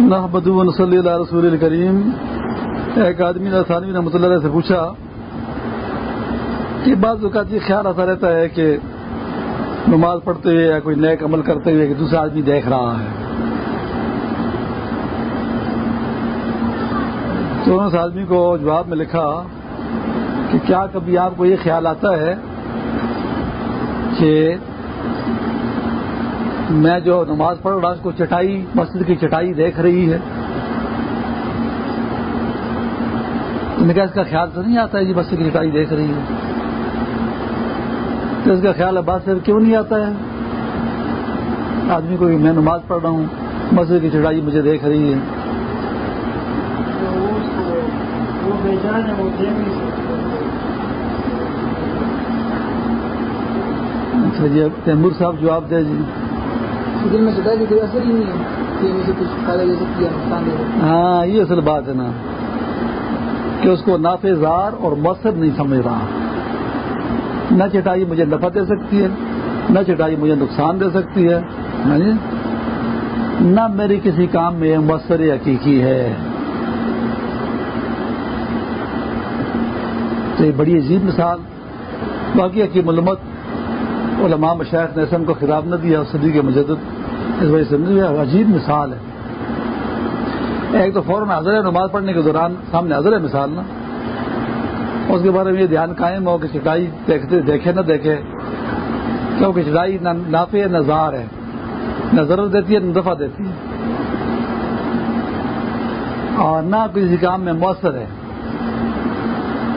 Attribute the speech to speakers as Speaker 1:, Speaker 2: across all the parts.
Speaker 1: محمد صلی اللہ رسول الکریم۔ ایک آدمی نے ثانوی رحمۃ اللہ سے پوچھا کہ بعض اوقات یہ خیال آتا رہتا ہے کہ نماز پڑھتے ہوئے یا کوئی نیک عمل کرتے ہوئے کہ دوسرا آدمی دیکھ رہا ہے۔ تو اس آدمی کو جواب میں لکھا کہ کیا کبھی آپ کو یہ خیال آتا ہے کہ میں جو نماز پڑھ رہا اس کو چٹائی، مسجد کی چٹائی دیکھ رہی ہے۔ کہا، اس کا خیال تو نہیں آتا ہے جی مسجد کی چٹائی دیکھ رہی ہے۔ تو اس کا خیال عباس سے کیوں نہیں آتا ہے؟ آدمی کو میں نماز پڑھ رہا ہوں، مسجد کی چٹائی مجھے دیکھ رہی ہے۔ اچھا جی تیمور صاحب جواب دے جی۔ ہاں یہ اصل بات ہے نا کہ اس کو نافذار اور مؤثر نہیں سمجھ رہا۔ نہ چٹائی مجھے نفع دے سکتی ہے، نہ چٹائی مجھے نقصان دے سکتی ہے۔ ہاں جی؟ نہ میری کسی کام میں مؤثر حقیقی ہے۔ تو یہ بڑی عجیب مثال۔ باقی حکیم علمت علماء مشاعر نے اسم کو خراب نہ دیا صدی کے مجدد، اس وجہ سے عجیب مثال ہے۔ ایک تو فوراً حاضر ہے نماز پڑھنے کے دوران، سامنے حاضر ہے مثال نا۔ اس کے بارے میں یہ دھیان قائم ہو کہ چٹائی دیکھتے، دیکھے نہ دیکھے، کیونکہ چٹائی نہ نافع، نہ زار ہے۔ نہ ضرورت دیتی ہے، نہ دفعہ دیتی ہے۔ اور نہ کسی کام میں مؤثر ہے۔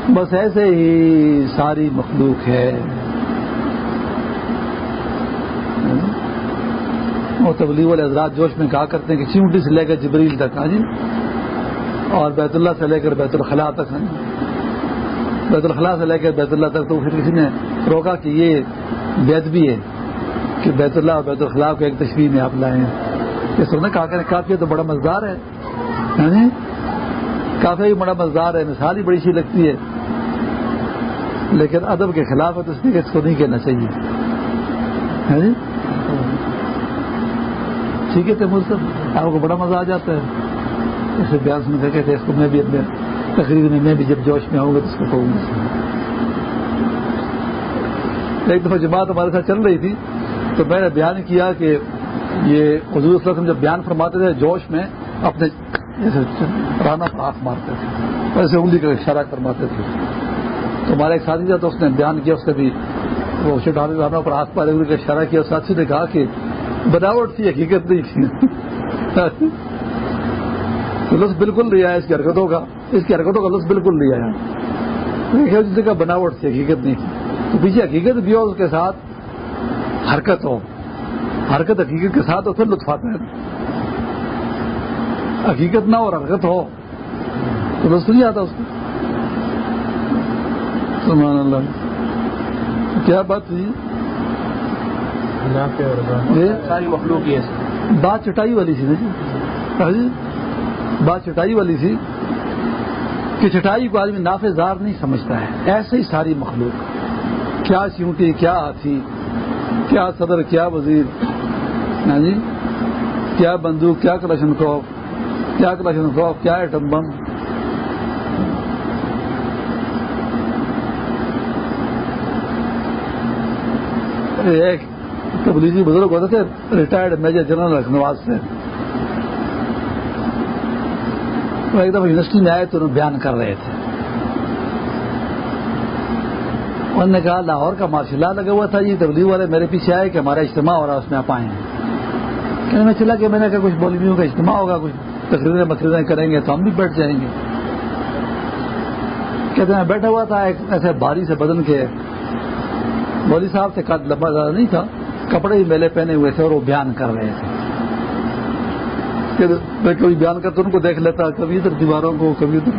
Speaker 1: بس ایسے ہی ساری مخلوق ہے۔ اور تبلیغ والے حضرات جوش میں کہا کرتے ہیں کہ چیونٹی سے لے کر جبریل تک ہاں جی؟ اور بیت اللہ سے لے کر بیت الخلاء تک ہاں جی؟ بیت الخلاء سے لے کر بیت اللہ تک تو پھر کسی نے روکا کہ یہ بیت بھی ہے کہ بیت اللہ اور بیت الخلاء کو ایک تشریح میں آپ لائے ہیں۔ اس نے کہا کہ کافی تو بڑا مزدار ہے ہاں جی؟ کافی بھی بڑا مزدار ہے، مثال ہی بڑی سی لگتی ہے۔ لیکن ادب کے خلاف ہے تو اس لیے اس کو نہیں کہنا چاہیے۔ ہاں جی؟ ٹھیک ہے تیمور صاحب آپ کو بڑا مزہ آ جاتا ہے؟ اسے بیان سن کر کہتے اس کو میں بھی اپنے تقریر میں میں بھی جب جوش میں آؤں گا تو اس کو کہوں گا۔ ایک دفعہ جماعت ہمارے ساتھ چل رہی تھی، تو میں نے بیان کیا کہ یہ حضور صلی اللہ علیہ وسلم جب بیان فرماتے تھے جوش میں، اپنے رانا پر ہاتھ مارتے تھے، ایسے انگلی کا اشارہ کرواتے تھے۔ تو ہمارا ایک ساتھی تھا، تو اس نے بیان کیا، اس نے بھی وہ چٹانے رانوں پر ہاتھ مارے، انگلی کا اشارہ کیا ساتھی نے کہا کہ بناوٹ تھی، حقیقت نہیں تھی۔ لطف بالکل نہیں آیا اس کی حرکتوں کا۔ اس کی حرکتوں کا لطف بالکل نہیں آیا۔ جس کا بناوٹ تھی، حقیقت نہیں تھی۔ تو پیچھے حقیقت بھی ہو، اس کے ساتھ حرکت ہو۔ حرکت حقیقت کے ساتھ ہو پھر لطف آتا ہے۔ حقیقت نہ اور حرکت ہو، تو لطف نہیں آتا اس کو۔ سبحان اللہ۔ کیا بات ہوئی
Speaker 2: ساری مخلوق یہ
Speaker 1: بات چٹائی والی تھی نا جی۔ بات چٹائی والی تھی کہ چٹائی کو آدمی نافذار نہیں سمجھتا ہے۔ ایسے ہی ساری مخلوق۔ کیا چیونٹی کیا ہاتھی کیا صدر کیا وزیر۔ ہاں جی؟ کیا بندوق کیا کلشن خوف کیا کلشن خوف کیا ایٹم بم۔ ایک تبلیغی جی بزرگ ہوتے تھے ریٹائرڈ میجر جنرل رکھنواز سے۔ وہ ایک دفعہ یونیورسٹی میں آئے تو انہوں بیان کر رہے تھے۔ انہوں نے کہا، لاہور کا مارشل لگا ہوا تھا یہ تبلیغ والے میرے پیچھے آئے کہ ہمارا اجتماع ہو رہا اس میں آپ آئے ہیں۔ کہنے میں چلا کہ میں نے کہا، کچھ بولویوں کا اجتماع ہوگا، کچھ تقریریں مقریریں کریں گے تو ہم بھی بیٹھ جائیں گے۔ کہتے ہیں بیٹھا ہوا تھا، ایک ایسے باری سے بدن کے، مولوی صاحب سے قد لمبا زیادہ نہیں تھا۔ کپڑے ہی میلے پہنے ہوئے تھے اور وہ بیان کر رہے تھے۔ میں کبھی بیان کرتا ان کو دیکھ لیتا، کبھی ادھر دیواروں کو، کبھی ادھر۔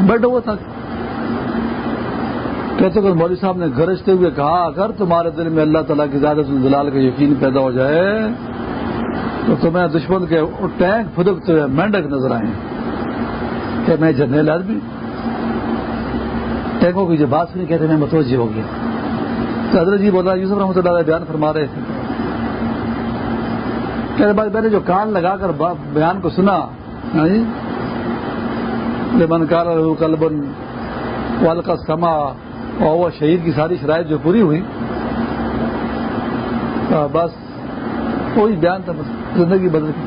Speaker 1: بیٹھا ہوا تھا۔ کہتے کہ اچھا، مولوی صاحب نے گرجتے ہوئے کہا، اگر تمہارے دل میں اللہ تعالیٰ کی زیادہ دلال کا یقین پیدا ہو جائے، تو تمہیں دشمن کے ٹینک پھدکتے ہوئے مینڈک نظر آئے کہ میں جرنیل آدمی۔ ٹینکوں کی جو بات سنی، کہتے میں متوجہ ہو گیا۔ تو حضرت جی بولا یوسف رحمۃ اللہ بیان فرما رہے تھے۔ میرے بعد میں نے جو کان لگا کر بیان کو سنا یعنی جی لمن کار کلبن وال کا سما اور وہ شہید کی ساری شرائط جو پوری ہوئی۔ بس کوئی بیان تھا، بس زندگی بدل گئی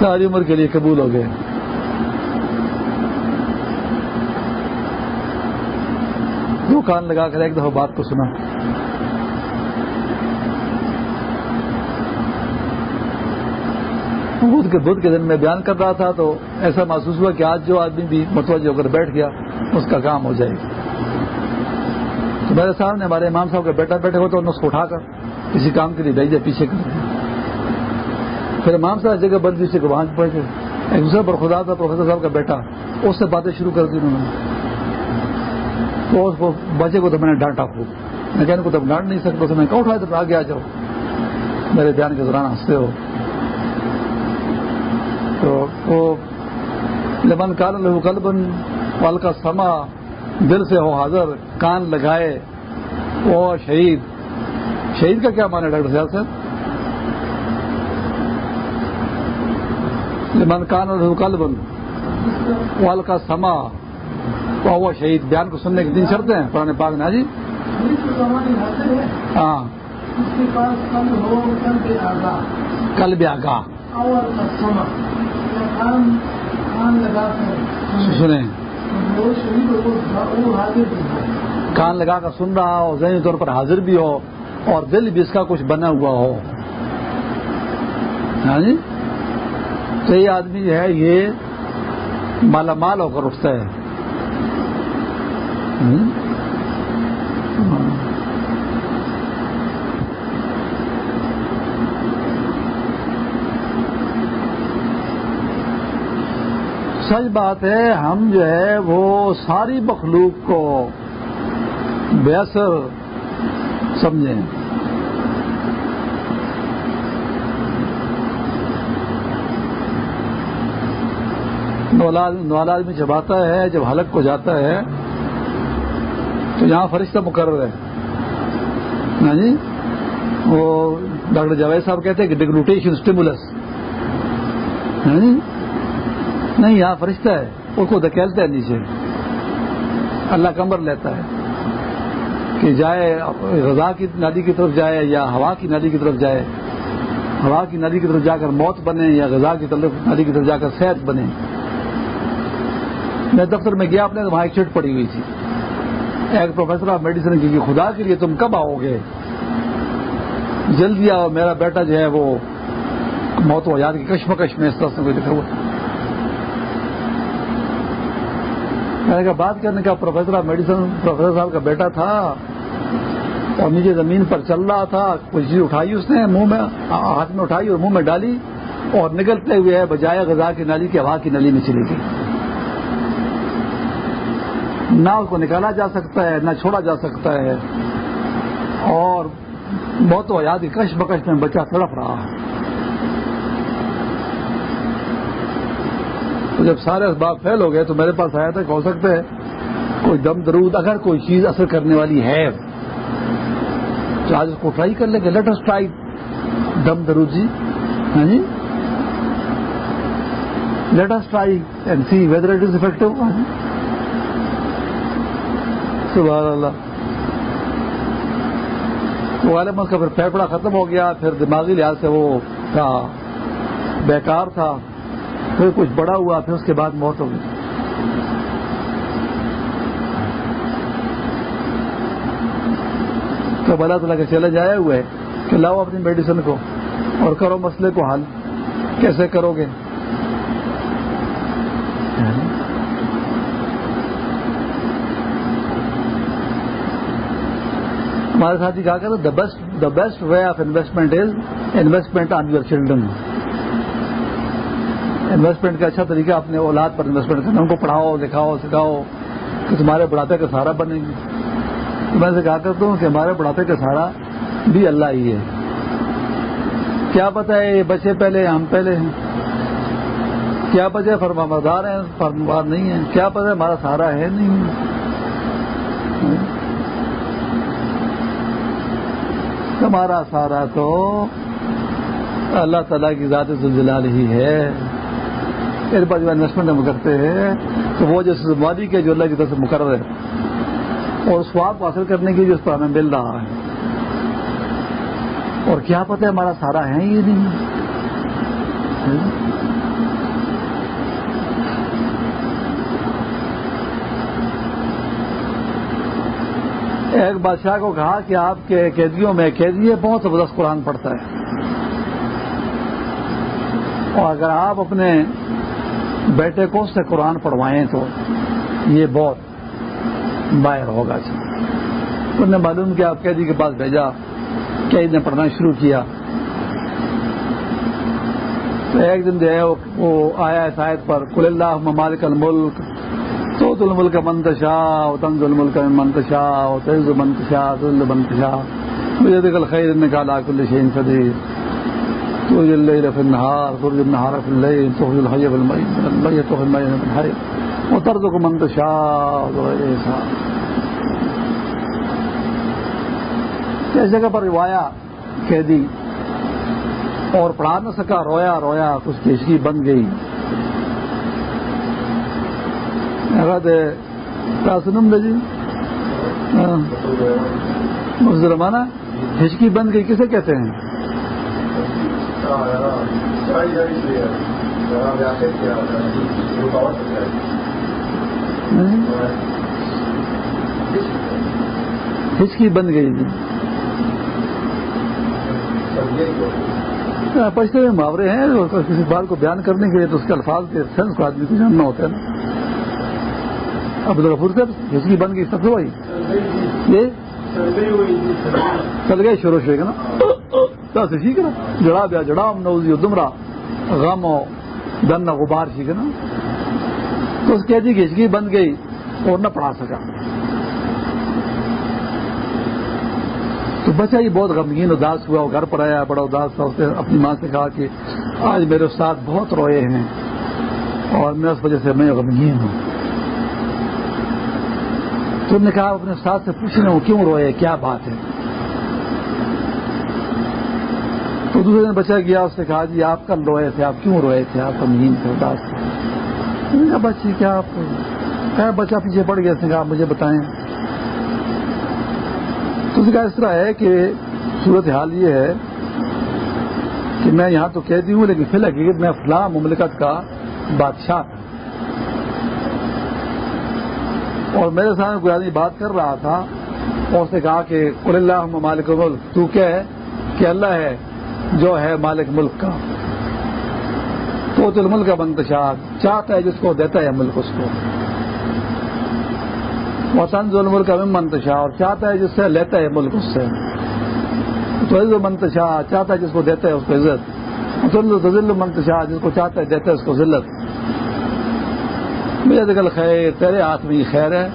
Speaker 1: ساری عمر کے لیے قبول ہو گئے۔ کان لگا کر ایک دفعہ بات کو سنا۔ بدھ کے بدھ کے دن میں بیان کر رہا تھا تو ایسا محسوس ہوا کہ آج جو آدمی بھی متوجہ ہو کر بیٹھ گیا، اس کا کام ہو جائے گا۔ تو میرے سامنے ہمارے امام صاحب کا بیٹا بیٹھے ہو تو اس کو اٹھا کر کسی کام کے لیے بھیج دیا پیچھے کر دیا۔ پھر امام صاحب جگہ بند جیسے وہاں پہنچ گئے ایک دوسرے پر خدا تھا، پروفیسر صاحب کا بیٹا، اس سے باتیں شروع کر دی انہوں نے۔ تو اس کو بچے کو تو میں نے ڈانٹا خوب میں کہنے کو تب ڈانٹ نہیں سکتا تو میں کہا اٹھا تو آگے آ جاؤ۔ میرے بیان کے دوران ہنستے ہو۔ تو وہ لمن کال لہو کلبن پل کا سما دل سے ہو حاضر، کان لگائے، وہ شہید۔ شہید کا کیا مانا ڈاکٹر صاحب صاحب؟ لمن کان اور کلبن وال کا سما وہ شہید بیان کو سننے کے دن چڑھتے ہیں پرانے پاک نا ہاں جی؟ ہاں۔ کل بھی آگاہ۔ سنیں۔ کان لگا کر سن رہا ہو، ذہنی طور پر حاضر بھی ہو، اور دل بھی اس کا کچھ بنا ہوا ہو۔ ہاں جی؟ تو یہ آدمی جو ہے، یہ مالا مال ہو کر اٹھتا ہے۔ سچ بات ہے، ہم جو ہے وہ ساری مخلوق کو بےثر سمجھیں۔ نوالا آدمی جب آتا ہے، جب حلق کو جاتا ہے تو یہاں فرشتہ مقرر ہے نا ہاں جی؟ وہ ڈاکٹر جاوید صاحب کہتے ہیں کہ ڈگلوٹیشن اسٹیمولس ہاں جی؟ نہیں، یہاں فرشتہ ہے اس کو دھکیلتا ہے نیچے۔ اللہ کمر لیتا ہے کہ جائے، غذا کی نالی کی طرف جائے یا ہوا کی نالی کی طرف جائے۔ ہوا کی نالی کی طرف جا کر موت بنے یا غذا کی طرف، نالی کی طرف جا کر صحت بنے۔ میں دفتر میں گیا، اپنے وہاں ایک چٹ پڑی ہوئی تھی۔ ایک پروفیسر آف میڈیسن کی خدا کے لیے تم کب آؤ گے؟ جلدی آؤ، میرا بیٹا جو ہے وہ موت و یاد کی کشمکش میں اس طرح سے کوئی لکھا ہوا میں نے کہا، بات کرنے کا پروفیسر آف میڈیسن پروفیسر صاحب کا بیٹا تھا اور نیچے زمین پر چل رہا تھا، کوئی چیز اٹھائی اس نے، منہ میں، ہاتھ میں اٹھائی اور منہ میں ڈالی اور نکلتے ہوئے بجائے غذا کی نالی کی ہوا کی نلی میں چلی گئی۔ نہ اس کو نکالا جا سکتا ہے، نہ چھوڑا جا سکتا ہے۔ اور بہت یاد کش بکش میں بچہ تڑپ رہا ہے۔ تو جب سارے اسباب فیل ہو گئے تو میرے پاس آیا تھا کہ ہو سکتا ہے کوئی دم درود، اگر کوئی چیز اثر کرنے والی ہے۔ تو آج اس کو ٹرائی کر لیں گے لیٹسٹ ٹرائی دم درود جی۔ ہاں جی۔ Latest try and see whether it is effective سبحان اللہ۔ وہ عالم کا پھر پھیپڑا ختم ہو گیا، پھر دماغی لحاظ سے وہ تھا، بیکار تھا، پھر کچھ بڑا ہوا، پھر اس کے بعد موت ہو گئی۔ تو اللہ تعالیٰ کے چلے جائے ہوئے کہ لاؤ اپنی میڈیسن کو اور کرو مسئلے کو حل۔ کیسے کرو گے؟ ہمارے ساتھ ہی کہا کہ the best the best way of investment is investment on your children investment کا اچھا طریقہ اپنے اولاد پر انویسٹمنٹ کرنا، ان کو پڑھاؤ لکھاؤ سکھاؤ، کہ تمہارے بڑھاپے کا سہارا بنے گی۔ میں سے کہا کرتا ہوں کہ ہمارے بڑھاپے کا سہارا بھی اللہ ہی ہے۔ کیا پتہ ہے یہ بچے پہلے ہم پہلے ہیں؟ کیا پتہ فرما بردار ہیں فرمار نہیں ہے کیا پتہ ہمارا سہارا ہے نہیں؟ ہمارا سارا تو اللہ تعالیٰ کی ذات زلزلال ہی ہے۔ میرے پاس جو انویسٹمنٹ ہم کرتے ہیں، تو وہ جو وادی کے جو اللہ کی طرف سے مقرر ہے، اور سواب کو حاصل کرنے کی جو اس پر ہمیں مل رہا ہے۔ اور کیا پتہ ہمارا سارا ہے یہ نہیں۔ ایک بادشاہ کو کہا کہ آپ کے قیدیوں میں قیدی بہت زبردست قرآن پڑھتا ہے۔ اور اگر آپ اپنے بیٹے کو اس سے قرآن پڑھوائیں تو یہ بہت باہر ہوگا۔ انہوں نے معلوم کیا آپ قیدی کے پاس بھیجا، قید نے پڑھنا شروع کیا۔ تو ایک دن جو ہے وہ آیا ہے شاید پر کل اللہ ممالک الملک تو تل ملک منتشا تنز الملک منتشا تیز منتشا تل منتشا مجھے دیکھ خیر نکالا کل شین فدیر تو الليل في النهار تخرج النهار في الليل تخرج الحي في الميت الميت تخرج الميت من الحي وترزق من تشاء بغير حساب۔ اس جگہ پر روایا، قیدی، اور پڑھا نہ سکا، رویا رویا اس کی ہچکی بن گئی۔ سنم جی۔ مزرمانہ ہچکی بن گئی کسے کہتے ہیں؟ ہچکی بن گئی جی۔ پچھلے محاورے ہیں کسی بات کو بیان کرنے کے لیے تو اس کے الفاظ کے سینس کو آدمی کو جاننا ہوتا ہے۔ نا اب غفور صاحب ہچکی بن گئی سب سے چل گئے، شروع شروع نا۔ سے سیکھ نا؟ جڑا بیا، جڑا نوزی دمرا، غم و دن غبار سیکھ نا؟ تو اس قیدی کی ہچکی بن گئی اور نہ پڑھا سکا۔ تو بچہ ہی بہت غمگین اداس ہوا، وہ گھر پر آیا، بڑا اداس تھا، اس نے اپنی ماں سے کہا کہ آج میرے استاد بہت روئے ہیں اور میں اس وجہ سے میں غمگین ہوں۔ تو نے کہا، اپنے استاد سے پوچھنے، وہ کیوں روئے؟ کیا بات ہے؟ تو دوسرے دن بچہ گیا، اس نے کہا جی آپ کل روئے تھے، آپ کیوں روئے تھے؟ آپ غمگین تھے اداس تھے بچی کیا آپ کہا، بچہ پیچھے پڑ گیا، اس نے کہا، آپ مجھے بتائیں۔ تو اس کا اس طرح ہے کہ صورت حال یہ ہے کہ میں یہاں تو قیدی ہوں، لیکن فی الحقیقت میں فلاں مملکت کا بادشاہ اور میرے سامنے کوئی آدمی بات کر رہا تھا اور اس نے کہا کہ قل اللہ مالک ملک تو کیا ہے کہ اللہ ہے جو ہے مالک ملک کا۔ تو تل ملک کا منتشار چاہتا ہے جس کو دیتا ہے ملک اس کو۔ وطن ظلم کا منتشا اور چاہتا ہے جس سے لیتا ہے ملک اس سے۔ تو عزت منتشا چاہتا ہے جس کو دیتا ہے اس کو عزت۔ ذل منتشا جس کو چاہتا ہے دیتا ہے اس کو ذلت۔ میرے دکل خیر تیرے ہاتھ میں خیر ہے۔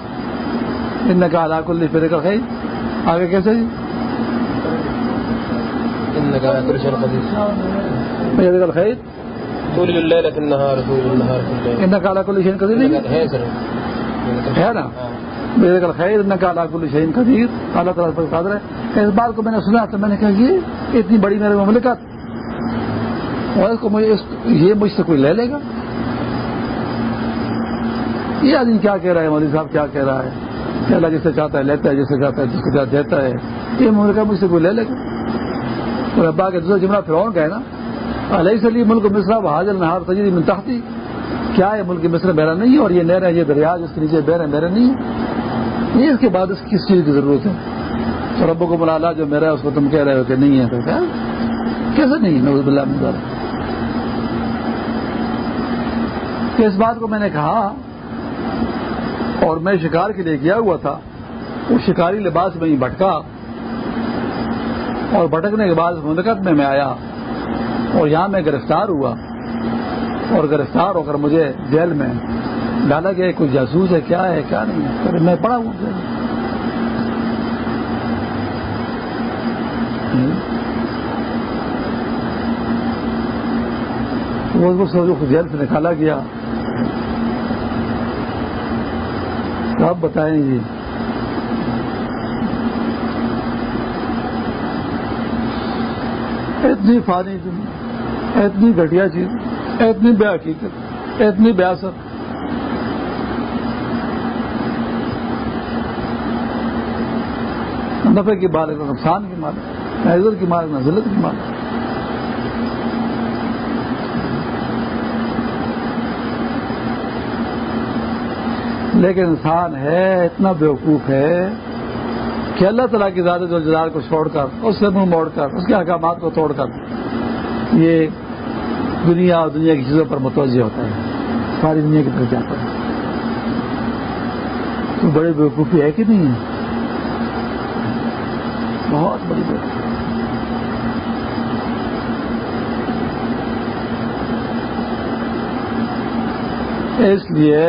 Speaker 1: ان کا علاق اللہ پھر خیر۔ آگے کیسے جی؟ میرے دکل خیر۔ ان کا علاق اللہ شین قدیر ہے نا؟ میرے کل خیر نہ کالا کل شہین قدیر۔ اللہ تعالیٰ پر قادر ہے۔ اس بات کو میں نے سنا تو میں نے کہا یہ اتنی بڑی میرے مملکت۔ اور اس کو مجھے یہ مجھ سے کوئی لے لے گا؟ یہ آدمی کیا کہہ رہا ہے؟ مولوی صاحب کیا کہہ رہا ہے؟ کہ اللہ جسے چاہتا ہے لیتا ہے، جسے چاہتا ہے، جس کو چاہتا دیتا ہے۔ یہ مملکت مجھ سے کوئی لے لے۔ گا اور ابا کے دوسرا جملہ فرعون کا ہے نا۔ علیہ سلی ملک مصرا حاضر نہار تجری من تختی کیا ہے ملک مصر میرا نہیں ہے اور یہ نہر ہے، یہ دریا جس کے نیچے بہر ہے میرا نہیں ہے؟ یہ اس کے بعد اس کس چیز کی ضرورت ہے۔ تو ربوں کو بلا جو میرا ہے، اس کو تم کہہ رہے ہو کہ نہیں ہے۔ تو کیا؟ کیسے نہیں؟ نوز اللہ کہ اس بات کو میں نے کہا اور میں شکار کے لیے گیا ہوا تھا، وہ شکاری لباس میں ہی بھٹکا اور بھٹکنے کے بعد مملکت میں میں آیا اور یہاں میں گرفتار ہوا اور گرفتار ہو کر مجھے جیل میں ڈالا گیا کوئی جاسوس ہے، کیا ہے، کیا نہیں ہے؟ میں پڑھا ہوں۔ وہ جیل سے نکالا گیا۔ آپ بتائیں جی اتنی فانی دنیا اتنی گھٹیا چیز، اتنی بے حقیقت، اتنی بے اثر۔ نفع کی بات ہے نقصان کی مال نہ عزت کی مال نہ ذلت کی مال لیکن انسان ہے، اتنا بیوقوف ہے کہ اللہ تعالیٰ کی زیادہ جو جلال کو چھوڑ کر، اس سے منہ موڑ کر، اس کے احکامات کو توڑ کر، یہ دنیا اور دنیا کی چیزوں پر متوجہ ہوتا ہے۔ ساری دنیا کی طرف جاتا ہے۔ تو بڑی بیوقوفی ہے کہ نہیں ہے؟ بہت بڑی بیوقوفی اس لیے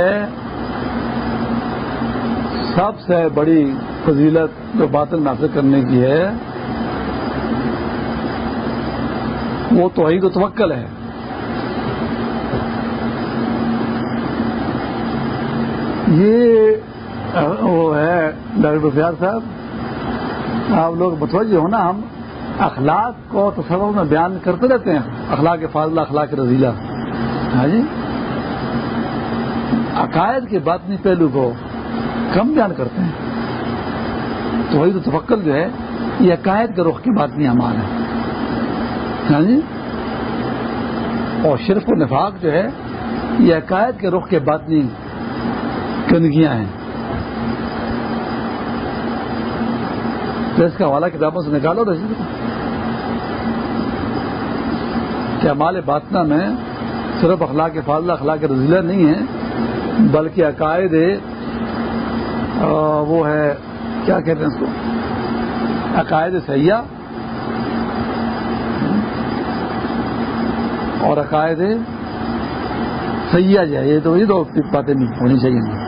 Speaker 1: سب سے بڑی فضیلت جو باطل نافذ کرنے کی ہے، وہ توحید و توکل ہے۔ یہ وہ ہے ڈاکٹر فیاض صاحب، آپ لوگ متوجہ ہو نا، ہم اخلاق کو تصور میں بیان کرتے رہتے ہیں۔ اخلاق فاضلہ، اخلاق رضیلہ ہاں جی؟ عقائد کے باطنی پہلو کو کم بیان کرتے ہیں۔ تو وہی تو تفکر جو ہے، یہ عقائد کے رخ کی بات نہیں ہمارا ہاں جی؟ اور شرف و نفاق جو ہے، یہ عقائد کے رخ کے بات نہیں گندگیاں ہیں۔ تو اس کا حوالہ کتابوں سے نکالو رسی کہ ہمارے باطنا میں صرف اخلاق فاضلہ، اخلاق رضیلہ نہیں ہے، بلکہ عقائد وہ ہے، کیا کہتے ہیں اس کو؟ عقائد سیاح اور عقائد سیاح جو ہے، یہ تو، یہ دو باتیں نہیں، ہونی چاہیے۔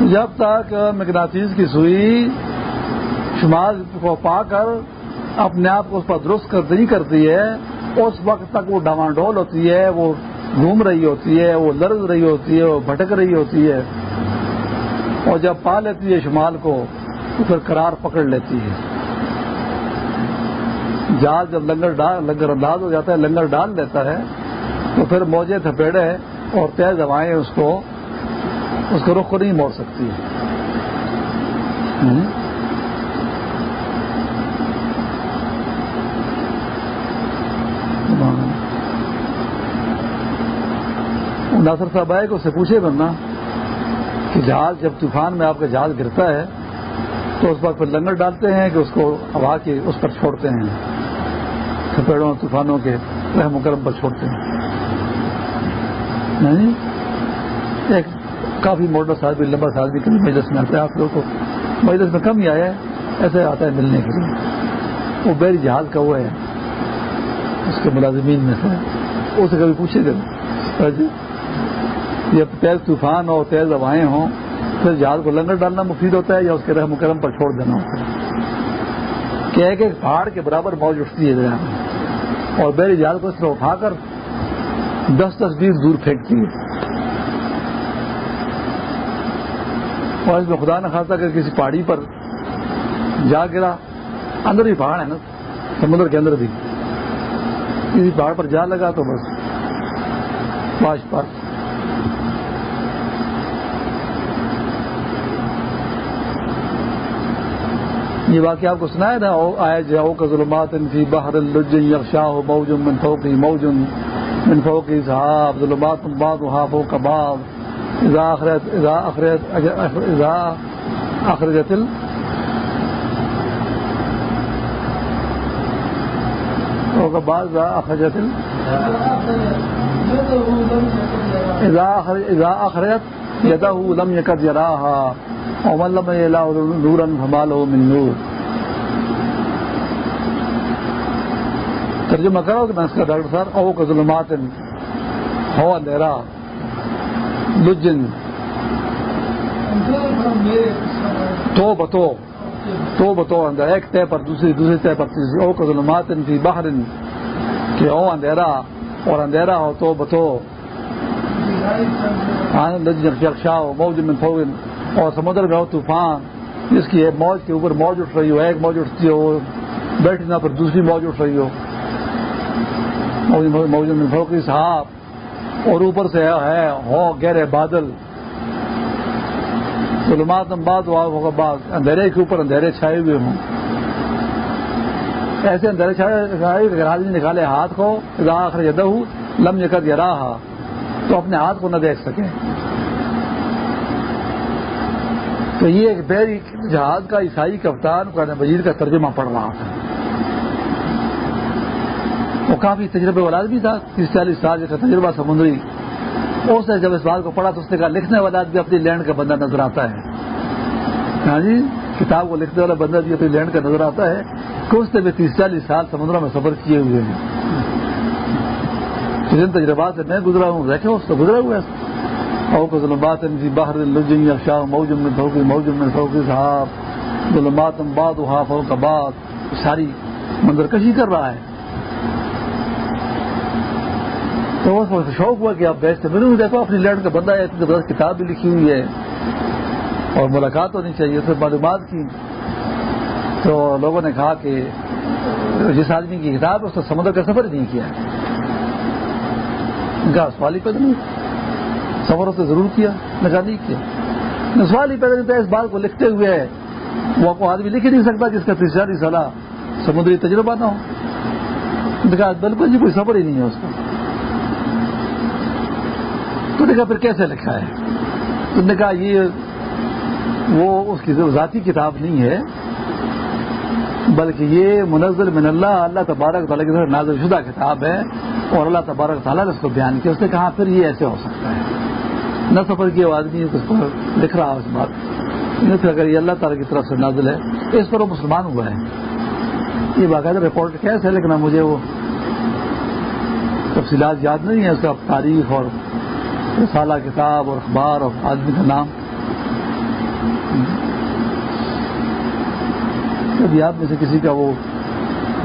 Speaker 1: جب تک مقناطیس کی سوئی شمال کو پا کر اپنے آپ کو اس پر درست کر نہیں کرتی ہے، اس وقت تک وہ ڈواں ڈول ہوتی ہے، وہ گھوم رہی ہوتی ہے، وہ لرز رہی ہوتی ہے، وہ بھٹک رہی ہوتی ہے۔ اور جب پا لیتی ہے شمال کو، تو پھر قرار پکڑ لیتی ہے۔ جال جب لنگر ڈال، لنگر انداز ہو جاتا ہے، لنگر ڈال دیتا ہے، تو پھر موجے تھپیڑے اور تیز ہوائیں اس کو اس کو رخ کو نہیں موڑ سکتی۔ ناصر صاحب آئے کہ اس سے پوچھے بننا کہ جہاز جب طوفان میں آپ کا جہاز گرتا ہے تو اس وقت پھر لنگر ڈالتے ہیں کہ اس کو ہوا کے اس پر چھوڑتے ہیں سپیڑوں طوفانوں کے رحم کرم پر چھوڑتے ہیں نہیں؟ ایک کافی موٹر سال بھی، لمبا سال بھی کبھی مجلس میں آتا ہے، آپ لوگوں کو مجلس میں کم ہی آیا ہے، ایسے آتا ہے ملنے کے لیے۔ وہ بیری جہاز کا وہ ہے، اس کے ملازمین میں سے۔ اسے کبھی پوچھے گا جب تیز طوفان ہو، تیز ہوائیں ہوں، پھر جہاز کو لنگر ڈالنا مفید ہوتا ہے یا اس کے رحم کرم پر چھوڑ دینا ہوتا ہے؟ کہ ایک ایک پہاڑ کے برابر موج اٹھتی ہے دریا میں اور بیری جہاز کو اس طرح اٹھا کر دس دس بیس دور پھینکتی ہے۔ اور اس میں خدا نہ خاصا کہ کسی پہاڑی پر جا گرا، اندر بھی پہاڑ ہے نا، سمندر کے اندر بھی۔ کسی پہاڑ پر جا لگا تو بس پاش پر۔ یہ واقعہ آپ کو سنایا نا آئے جاؤ کا ظلمات فی بحر الجن اللجن یغشاہ موجن من فوقی موجن، من فوقی صحاب، ظلمات بعض وحافو کباب اذا اخرت اذا اخرت اذا اخرجت ال بعض، اذا اخرجت ال اذا اخرجت يده لم يكد يراها من نور۔ ترجمہ کرو کہ میں اس کا ڈاکٹر صاحب، او کا ظلمات ہوا اندھیرا لجن تو بتو تو بتو اندر ایک طے پر دوسری دوسری طے پر تیسری۔ او کا ظلمات فی بحر کہ او اندھیرا اور اندھیرا ہو تو بتو۔ موج میں فوگن اور سمندر میں ہو طوفان، جس کی موج کے اوپر موج اٹھ رہی ہو، ایک موج اٹھتی ہو بیٹھنا پر دوسری موج اٹھ رہی ہو۔ موج میں فوقی صاحب اور اوپر سے ہے ہو گہرے بادل۔ ظلمات بعد ہوگا بعد اندھیرے کے اوپر اندھیرے چھائے ہوئے ہوں۔ ایسے اندھیرے چھائے آدمی نکالے ہاتھ کو آخر جدہ لم یقد یا رہا تو اپنے ہاتھ کو نہ دیکھ سکے۔ تو یہ ایک بیر جہاز کا عیسائی کپتان قرآن مجید کا ترجمہ پڑھ رہا تھا۔ وہ کافی تجربے والا بھی تھا، تیس چالیس سال کا تجربہ سمندری۔ اس نے جب اس بات کو پڑھا تو اس نے کہا، لکھنے والا بھی اپنی لینڈ کا بندہ نظر آتا ہے۔ ہاں جی کتاب کو لکھنے والا بندہ بھی اپنی لینڈ کا نظر آتا ہے۔ کہ اس نے بھی تیس چالیس سال سمندروں میں سفر کیے ہوئے ہیں۔ جن تجربات سے میں گزرا ہوں دیکھے اس سے گزرا ہوا ہے۔ اور ظلمات باہر شاہ موجم میں فوقی موجم میں فوقی صاحب ظلمات باد وہاں فوق باد ساری منظر کشی کر رہا ہے. تو اس وقت شوق ہوا کہ آپ بیچتے میرے دیکھو اپنی لینڈ کا بندہ ہے، اتنی زبردست کتاب بھی لکھی ہوئی ہے۔ اور ملاقات ہونی چاہیے، اس معلومات کی۔ تو لوگوں نے کہا کہ جس آدمی کی کتاب ہے، اس نے سمندر کا سفر نہیں کیا۔ کہا سوال ہی پیدا نہیں۔ سفر اس نے ضرور کیا نکال نہیں کیا۔ سوال ہی پیدا نہیں تھا اس بات کو لکھتے ہوئے وہ کو آدمی لکھ ہی نہیں سکتا جس کا تیسری سالہ سمندری تجربہ نہ ہو۔ کہا، بالکل جی کوئی سفر ہی نہیں ہے اس کا۔ تو نے کہا، پھر کیسے لکھا ہے؟ تو نے کہا، یہ وہ اس کی ذاتی کتاب نہیں ہے بلکہ یہ منزل من اللہ اللہ تبارک تعالیٰ کی طرف نازل شدہ کتاب ہے اور اللہ تبارک تعالیٰ نے اس کو بیان کیا۔ اس نے کہا، پھر یہ ایسے ہو سکتا ہے۔ نہ سفر کیا وہ آدمی اس پر لکھ رہا اس بات۔ اگر یہ اللہ تعالیٰ کی طرف سے نازل ہے، اس پر وہ مسلمان ہوا ہے۔ یہ باقاعدہ رپورٹ کیسے ہے، لیکن مجھے وہ تفصیلات یاد نہیں ہے اس کا تاریخ اور رسالہ، کتاب اور اخبار اور آدمی کا نام۔ کبھی جی آپ میں سے کسی کا وہ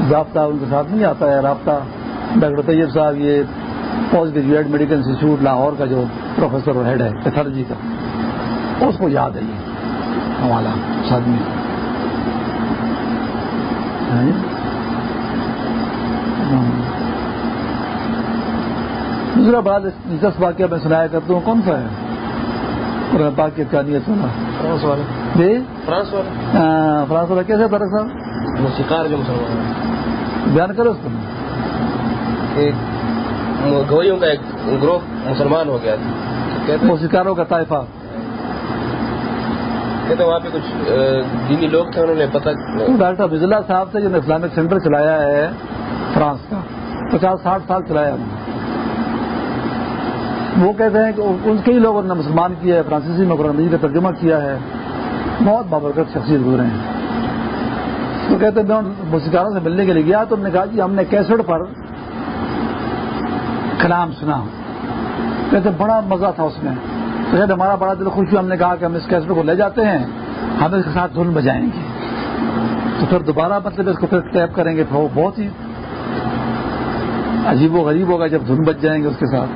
Speaker 1: ضابطہ ان کے ساتھ نہیں آتا ہے، رابطہ۔ ڈاکٹر طیب صاحب، یہ پوسٹ گریجویٹ جی میڈیکل انسٹیٹیوٹ لاہور کا جو پروفیسر ہیڈ ہے پیتھالوجی کا۔ اس کو یاد ہے یہ۔ حوالہ آدمی۔ ہاں جی۔ ہاں۔ دوسرا بات دلچسپ واقعہ میں سنایا کرتا ہوں، کون سا ہے؟ قرآن پاک کی والا فرانس والا جی؟ فرانس والا فرانس والا کیسے تھا صاحب؟
Speaker 2: شکار جو مسلمان
Speaker 1: بیان کرو اس کو۔
Speaker 2: گوئیوں کا ایک گروپ مسلمان ہو گیا۔
Speaker 1: تھا وہ شکاروں کا طائفہ۔
Speaker 2: کہتے وہاں پہ کچھ دینی لوگ تھے انہوں نے پتہ
Speaker 1: ڈاکٹر بزلا صاحب سے جو اسلامک سینٹر چلایا ہے فرانس کا پچاس ساٹھ سال چلایا۔ انہوں نے وہ کہتے ہیں کہ ان کئی لوگوں نے مسلمان کیا ہے، فرانسیسی میں قرآن کا ترجمہ کیا ہے۔ بہت بابرکت شخصیت گزرے ہیں۔ تو کہتے ہیں، میں موسیقاروں سے ملنے کے لیے گیا تو انہوں نے کہا جی ہم نے کیسٹ پر کلام سنا۔ کہتے بڑا مزہ تھا اس میں۔ تو کہتے ہمارا بڑا دل خوش ہوا، ہم نے کہا کہ ہم اس کیسٹ کو لے جاتے ہیں، ہم اس کے ساتھ دھن بجائیں گے۔ تو پھر دوبارہ مطلب اس کو پھر ٹیپ کریں گے وہ بہت ہی عجیب و غریب ہوگا جب دھن بج جائیں گے اس کے ساتھ۔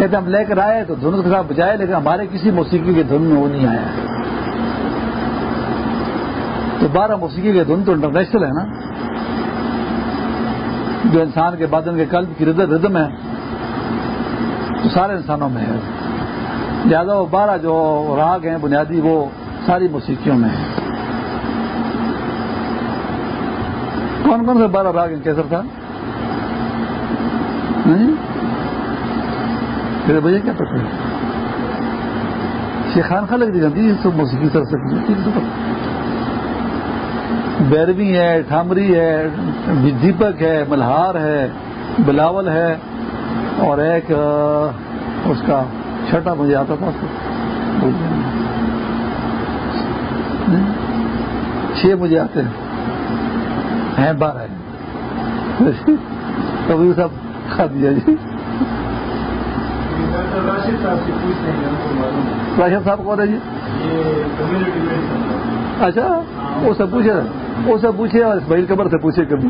Speaker 1: کہتے ہم لے کر آئے تو دھن کے ساتھ بجائے، لیکن ہمارے کسی موسیقی کے دھن میں وہ نہیں آیا۔ تو بارہ موسیقی کے دھن تو انٹرنیشنل ہے نا۔ جو انسان کے بدن کے قلب کی ردم ہے تو سارے انسانوں میں ہے۔ لہٰذا وہ بارہ جو راگ ہیں، بنیادی، وہ ساری موسیقیوں میں ہیں۔ کون کون سے بارہ راگ ہیں کیسر تھا؟ بجے کیا پسند شیخان خان لگ جاتی سب موسیقی سر سکتی بیروی ہے، ٹھامری ہے، دیپک ہے، ملہار ہے، بلاول ہے، اور ایک اس کا چھٹا مجھے آتا تھا۔ چھ مجھے آتے ہیں۔ بارہ ہے کبھی سب کھا دیا جی۔ راشد صاحب کون ہے جی؟ اچھا وہ سب پوچھے وہ سب پوچھے اور اسماعیل خبر سے پوچھے کبھی۔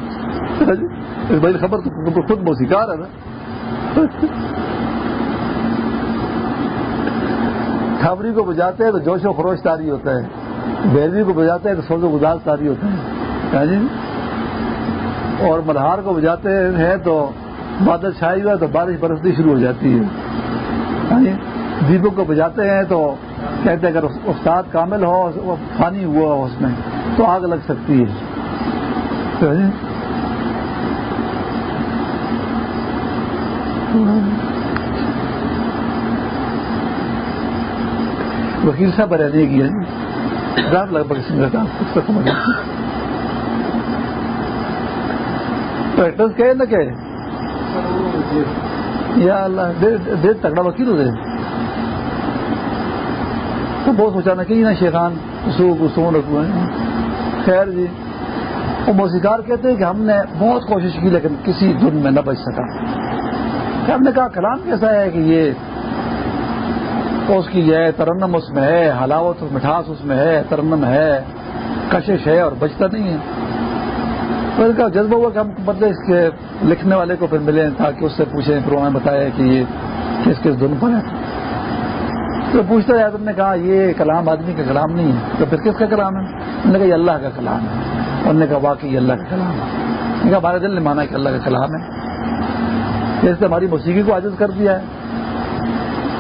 Speaker 1: اسماعیل خبر تو خود موسیقار ہے نا۔ کھابڑی کو بجاتے ہیں تو جوش و خروش تاری ہوتا ہے۔ بیروی کو بجاتے ہیں تو سوز و گزار تاری ہوتا ہے۔ ہاں جی۔ اور ملہار کو بجاتے ہیں تو بادل چھائی ہوا تو بارش برسنی شروع ہو جاتی ہے۔ ہاں جی دیپک کو بجاتے ہیں تو کہتے ہیں اگر استاد کامل ہو پانی ہوا ہو اس میں، تو آگ لگ سکتی ہے۔ وکیل صاحب رہنے کی رات لگ بھگ سنگھ سمجھ تو ایڈریس کہ نہ کہ یا اللہ، دیر تگڑا وکیل ہو گئے تو بہت سوچا نہ کہ نا شیخان سون رکھو۔ خیر جی وہ موسیقار کہتے ہیں کہ ہم نے بہت کوشش کی لیکن کسی دن میں نہ بچ سکا۔ ہم نے کہا کلام کیسا ہے کہ یہ اس کی ہے ترنم اس میں ہے، حلاوت مٹھاس اس میں ہے، ترنم ہے، کشش ہے اور بچتا نہیں ہے۔ تو ان کا جذبہ ہوا کہ ہم بدلے اس کے لکھنے والے کو پھر ملیں تاکہ اس سے پوچھیں، پھر انہوں نے بتایا کہ یہ کس کس دن پر ہے۔ تو پوچھتا ہے تم نے کہا، یہ کلام آدمی کا کلام نہیں ہے۔ تو پھر کس کا کلام ہے؟ انہوں نے کہا، یہ اللہ کا کلام ہے۔ انہوں نے کہا، واقعی اللہ کا کلام ہے۔ کہا ہمارے دل نے مانا کہ اللہ کا کلام ہے۔ جیسے ہماری موسیقی کو عاجز کر دیا ہے۔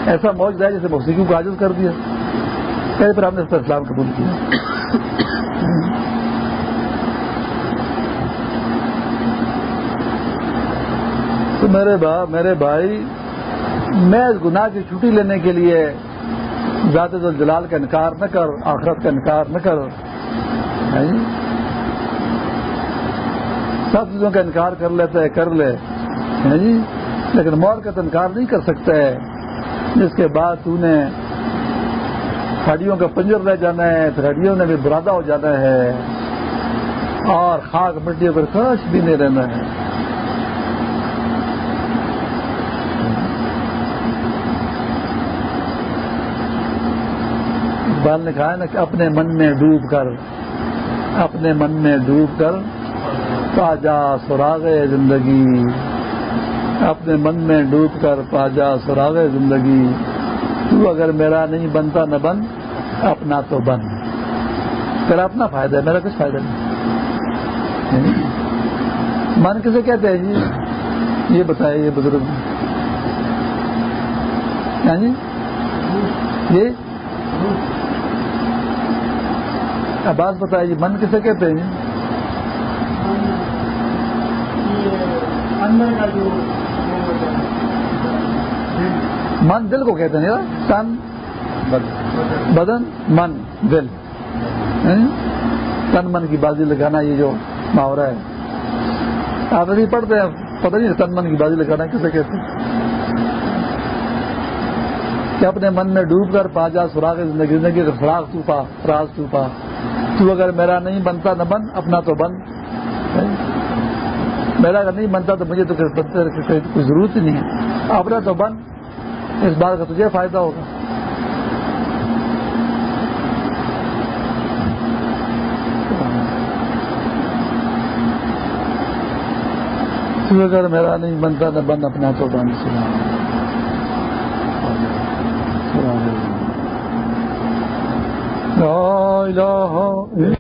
Speaker 1: ایسا موج ہے جیسے موسیقی کو عاجز کر دیا، پھر ہم نے اس پر اسلام قبول کیا۔ میرے با، میرے بھائی، میں اس گناہ کی چھٹی لینے کے لیے ذات جلال کا انکار نہ کر، آخرت کا انکار نہ کر۔ سب چیزوں کا انکار کر لیتا ہے، کر لے۔ جی لیکن مور کا تو انکار نہیں کر سکتا ہے۔ جس کے بعد تو نے ہڈیوں کا پنجر رہ جانا ہے، پھر ہڈیوں نے بھی برادہ ہو جانا ہے۔ اور خاک مٹیوں پر خرش بھی نہیں رہنا ہے۔ بال نے کہا نا کہ اپنے من میں ڈوب کر، اپنے من میں ڈوب کر تاجا سراغ زندگی، اپنے من میں ڈوب کر پاجا سراغ زندگی۔ تو اگر میرا نہیں بنتا نہ بن، اپنا تو بن۔ تیرا اپنا فائدہ ہے، میرا کچھ فائدہ نہیں۔ یعنی من کسے کہتے ہیں جی؟ یہ بتائے یہ بزرگ۔ جی یہ آباد بتائے جی من کسے کہتے ہیں؟ من دل کو کہتے ہیں تن بدن من دل۔ تن من کی بازی لگانا یہ جو محاورہ ہے۔ آپ ابھی پڑھتے ہیں پتہ نہیں تن من کی بازی لگانا کسے کہتے ہیں۔ کہ اپنے من میں ڈوب کر پا جا سراغ زندگی زندگی کا فراغ تو پا فراغ تو پا تو اگر میرا نہیں بنتا نہ بن، اپنا تو بن۔ میرا اگر نہیں بنتا تو مجھے تو کوئی ضرورت ہی نہیں ہے۔ اپنا تو بن۔ اس بات کا تجھے فائدہ ہوگا۔ تو اگر میرا نہیں بنتا نہ بن، اپنا تو بن۔ سنا لا اله الا